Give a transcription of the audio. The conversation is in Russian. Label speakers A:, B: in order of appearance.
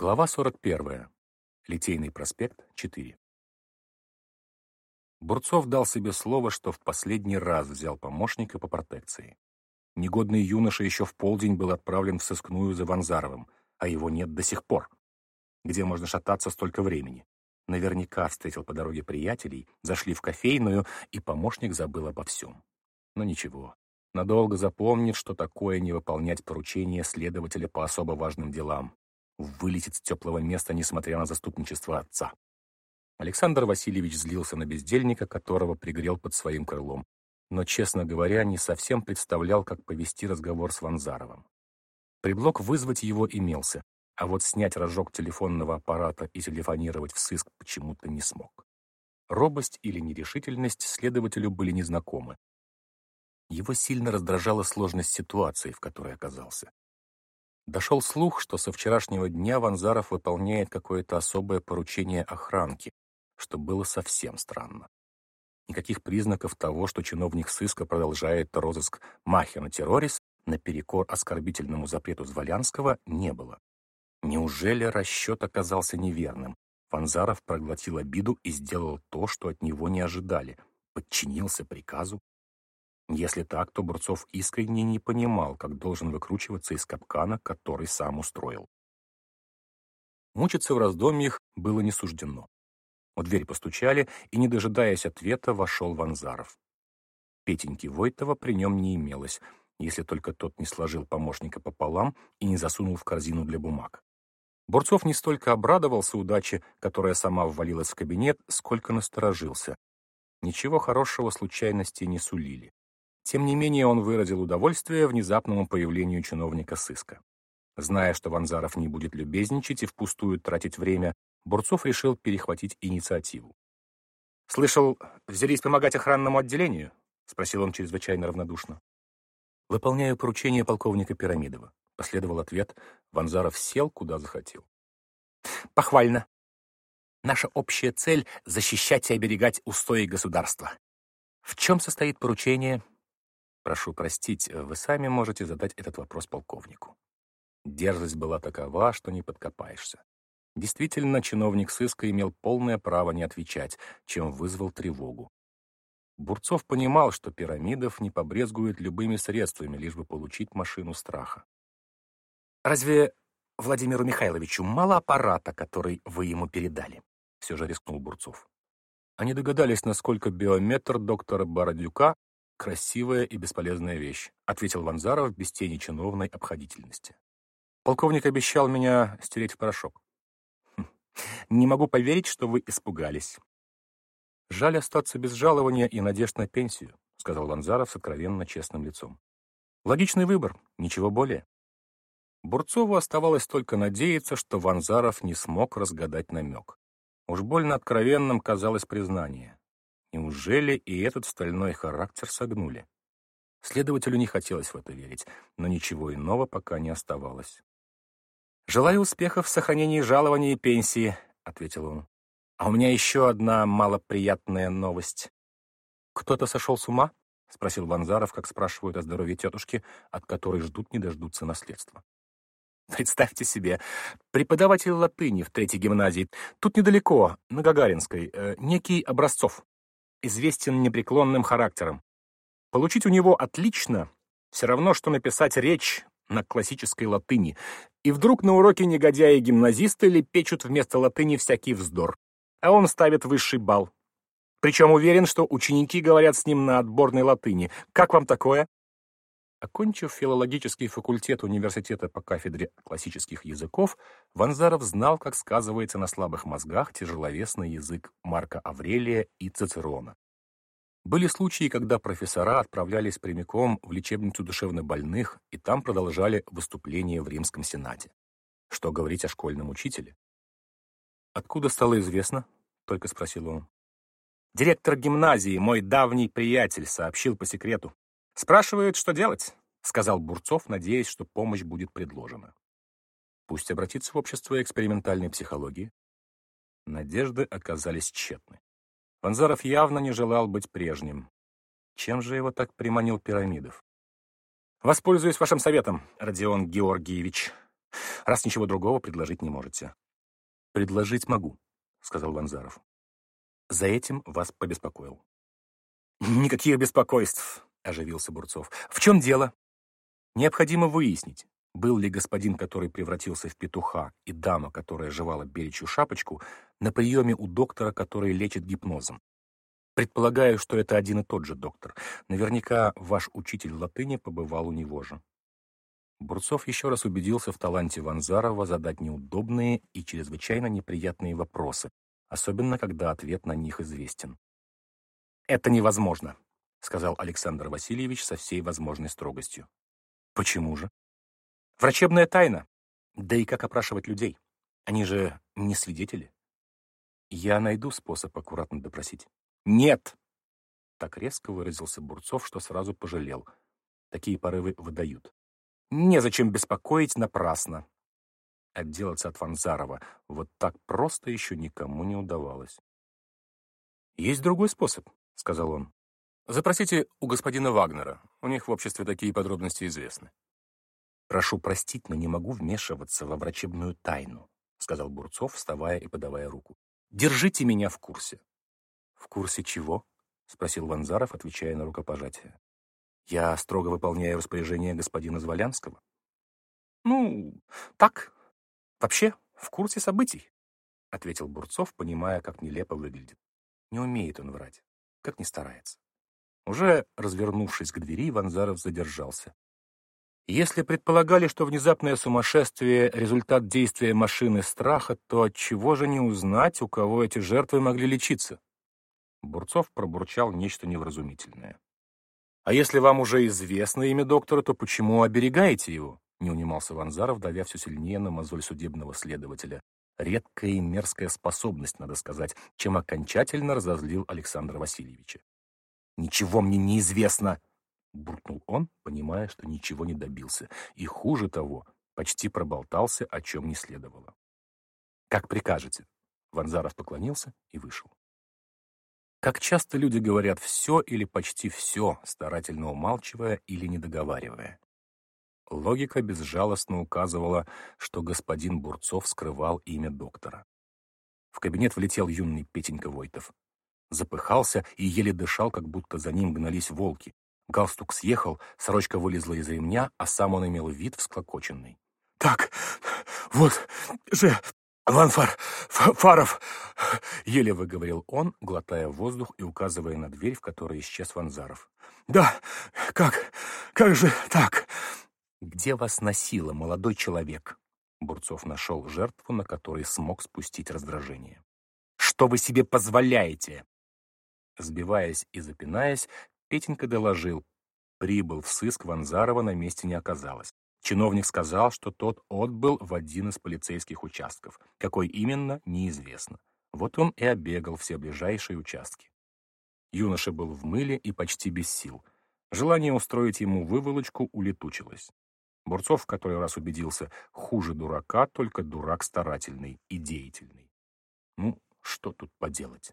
A: Глава 41. Литейный проспект, 4. Бурцов дал себе слово, что в последний раз взял помощника по протекции. Негодный юноша еще в полдень был отправлен в сыскную за Ванзаровым, а его нет до сих пор. Где можно шататься столько времени? Наверняка встретил по дороге приятелей, зашли в кофейную, и помощник забыл обо всем. Но ничего, надолго запомнит, что такое не выполнять поручения следователя по особо важным делам вылетит с теплого места, несмотря на заступничество отца. Александр Васильевич злился на бездельника, которого пригрел под своим крылом, но, честно говоря, не совсем представлял, как повести разговор с Ванзаровым. Предлог вызвать его имелся, а вот снять рожок телефонного аппарата и телефонировать в сыск почему-то не смог. Робость или нерешительность следователю были незнакомы. Его сильно раздражала сложность ситуации, в которой оказался. Дошел слух, что со вчерашнего дня Ванзаров выполняет какое-то особое поручение охранки, что было совсем странно. Никаких признаков того, что чиновник сыска продолжает розыск Махина террорис наперекор оскорбительному запрету Зволянского, не было. Неужели расчет оказался неверным? Ванзаров проглотил обиду и сделал то, что от него не ожидали, подчинился приказу. Если так, то Бурцов искренне не понимал, как должен выкручиваться из капкана, который сам устроил. Мучиться в раздумьях было не суждено. У двери постучали, и, не дожидаясь ответа, вошел Ванзаров. Петеньки Войтова при нем не имелось, если только тот не сложил помощника пополам и не засунул в корзину для бумаг. Бурцов не столько обрадовался удаче, которая сама ввалилась в кабинет, сколько насторожился. Ничего хорошего случайности не сулили. Тем не менее, он выразил удовольствие внезапному появлению чиновника сыска. Зная, что Ванзаров не будет любезничать и впустую тратить время, Бурцов решил перехватить инициативу. «Слышал, взялись помогать охранному отделению?» — спросил он чрезвычайно равнодушно. «Выполняю поручение полковника Пирамидова», — последовал ответ. Ванзаров сел, куда захотел. «Похвально. Наша общая цель — защищать и оберегать устои государства. В чем состоит поручение Прошу простить, э, вы сами можете задать этот вопрос полковнику. Дерзость была такова, что не подкопаешься. Действительно, чиновник сыска имел полное право не отвечать, чем вызвал тревогу. Бурцов понимал, что Пирамидов не побрезгует любыми средствами, лишь бы получить машину страха. «Разве Владимиру Михайловичу мало аппарата, который вы ему передали?» Все же рискнул Бурцов. Они догадались, насколько биометр доктора Бородюка красивая и бесполезная вещь», — ответил Ванзаров без тени чиновной обходительности. «Полковник обещал меня стереть в порошок». Хм. «Не могу поверить, что вы испугались». «Жаль остаться без жалования и надежд на пенсию», — сказал Ванзаров с откровенно честным лицом. «Логичный выбор, ничего более». Бурцову оставалось только надеяться, что Ванзаров не смог разгадать намек. Уж больно откровенным казалось признание. Неужели и этот стальной характер согнули? Следователю не хотелось в это верить, но ничего иного пока не оставалось. «Желаю успехов в сохранении жалования и пенсии», — ответил он. «А у меня еще одна малоприятная новость». «Кто-то сошел с ума?» — спросил Ванзаров, как спрашивают о здоровье тетушки, от которой ждут не дождутся наследства. Представьте себе, преподаватель латыни в третьей гимназии, тут недалеко, на Гагаринской, э, некий Образцов известен непреклонным характером. Получить у него отлично все равно, что написать речь на классической латыни, и вдруг на уроке негодяи-гимназисты лепечут вместо латыни всякий вздор, а он ставит высший балл. Причем уверен, что ученики говорят с ним на отборной латыни. Как вам такое? Окончив филологический факультет университета по кафедре классических языков, Ванзаров знал, как сказывается на слабых мозгах тяжеловесный язык Марка Аврелия и Цицерона. Были случаи, когда профессора отправлялись прямиком в лечебницу душевнобольных и там продолжали выступления в Римском Сенате. Что говорить о школьном учителе? «Откуда стало известно?» — только спросил он. «Директор гимназии, мой давний приятель, сообщил по секрету. «Спрашивают, что делать», — сказал Бурцов, надеясь, что помощь будет предложена. Пусть обратится в общество экспериментальной психологии. Надежды оказались тщетны. Ванзаров явно не желал быть прежним. Чем же его так приманил Пирамидов? «Воспользуюсь вашим советом, Родион Георгиевич», раз ничего другого предложить не можете. «Предложить могу», — сказал Ванзаров. «За этим вас побеспокоил». «Никаких беспокойств», — оживился Бурцов. «В чем дело?» «Необходимо выяснить, был ли господин, который превратился в петуха, и дама, которая жевала беличью шапочку, на приеме у доктора, который лечит гипнозом. Предполагаю, что это один и тот же доктор. Наверняка ваш учитель латыни побывал у него же. Бурцов еще раз убедился в таланте Ванзарова задать неудобные и чрезвычайно неприятные вопросы, особенно когда ответ на них известен. «Это невозможно», — сказал Александр Васильевич со всей возможной строгостью. «Почему же?» Врачебная тайна. Да и как опрашивать людей? Они же не свидетели. Я найду способ аккуратно допросить. Нет! Так резко выразился Бурцов, что сразу пожалел. Такие порывы выдают. Незачем беспокоить напрасно. Отделаться от Ванзарова вот так просто еще никому не удавалось. «Есть другой способ», — сказал он. «Запросите у господина Вагнера. У них в обществе такие подробности известны». «Прошу простить, но не могу вмешиваться во врачебную тайну», сказал Бурцов, вставая и подавая руку. «Держите меня в курсе». «В курсе чего?» спросил Ванзаров, отвечая на рукопожатие. «Я строго выполняю распоряжение господина Зволянского». «Ну, так, вообще, в курсе событий», ответил Бурцов, понимая, как нелепо выглядит. Не умеет он врать, как ни старается. Уже развернувшись к двери, Ванзаров задержался. Если предполагали, что внезапное сумасшествие — результат действия машины страха, то отчего же не узнать, у кого эти жертвы могли лечиться? Бурцов пробурчал нечто невразумительное. «А если вам уже известно имя доктора, то почему оберегаете его?» — не унимался Ванзаров, давя все сильнее на мозоль судебного следователя. Редкая и мерзкая способность, надо сказать, чем окончательно разозлил Александра Васильевича. «Ничего мне не известно!» — буркнул он, понимая, что ничего не добился, и, хуже того, почти проболтался, о чем не следовало. «Как прикажете». Ванзаров поклонился и вышел. Как часто люди говорят все или почти все, старательно умалчивая или не договаривая. Логика безжалостно указывала, что господин Бурцов скрывал имя доктора. В кабинет влетел юный Петенька Войтов. Запыхался и еле дышал, как будто за ним гнались волки, Галстук съехал, сорочка вылезла из ремня, а сам он имел вид всклокоченный. «Так, вот же Ванфар Фаров!» — еле выговорил он, глотая воздух и указывая на дверь, в которой исчез Ванзаров. «Да, как? Как же так?» «Где вас носило, молодой человек?» Бурцов нашел жертву, на которой смог спустить раздражение. «Что вы себе позволяете?» Сбиваясь и запинаясь, Петенька доложил. Прибыл в сыск Ванзарова на месте не оказалось. Чиновник сказал, что тот отбыл в один из полицейских участков. Какой именно, неизвестно. Вот он и обегал все ближайшие участки. Юноша был в мыле и почти без сил. Желание устроить ему выволочку улетучилось. Бурцов в который раз убедился, хуже дурака, только дурак старательный и деятельный. Ну, что тут поделать?